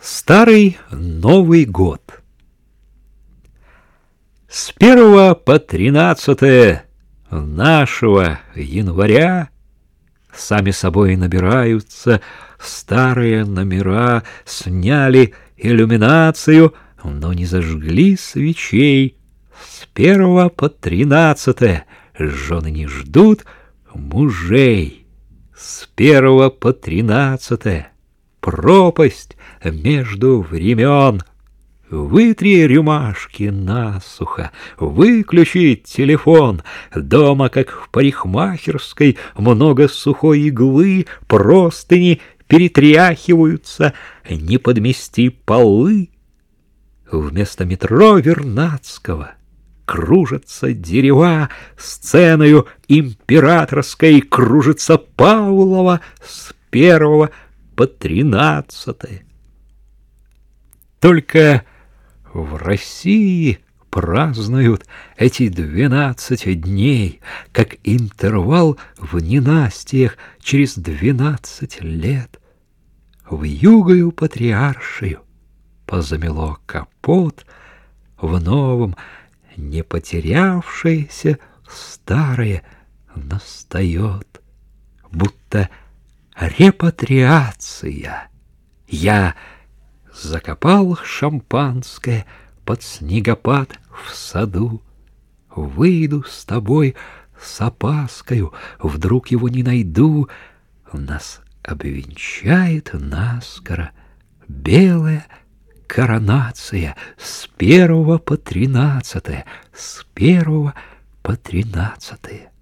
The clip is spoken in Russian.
Старый Новый год С первого по тринадцатое нашего января Сами собой набираются старые номера, Сняли иллюминацию, но не зажгли свечей. С первого по тринадцатое жены не ждут мужей. С первого по тринадцатое пропасть между времен. Вытри рюмашки насухо, выключи телефон. Дома, как в парикмахерской, много сухой иглы, простыни перетряхиваются, не подмести полы. Вместо метро Вернадского кружатся дерева, сценою императорской кружится Павлова с первого по тринадцатое. Только в России празднуют эти двенадцать дней, как интервал в ненастиях через двенадцать лет. В югою патриаршию позамело капот, в новом не потерявшееся старое настает, будто репатриация. Я закопал шампанское под снегопад в саду. Выйду с тобой с опаскою, вдруг его не найду. Нас обвенчает наскоро белая коронация с первого по тринадцатое, с первого по тринадцатое.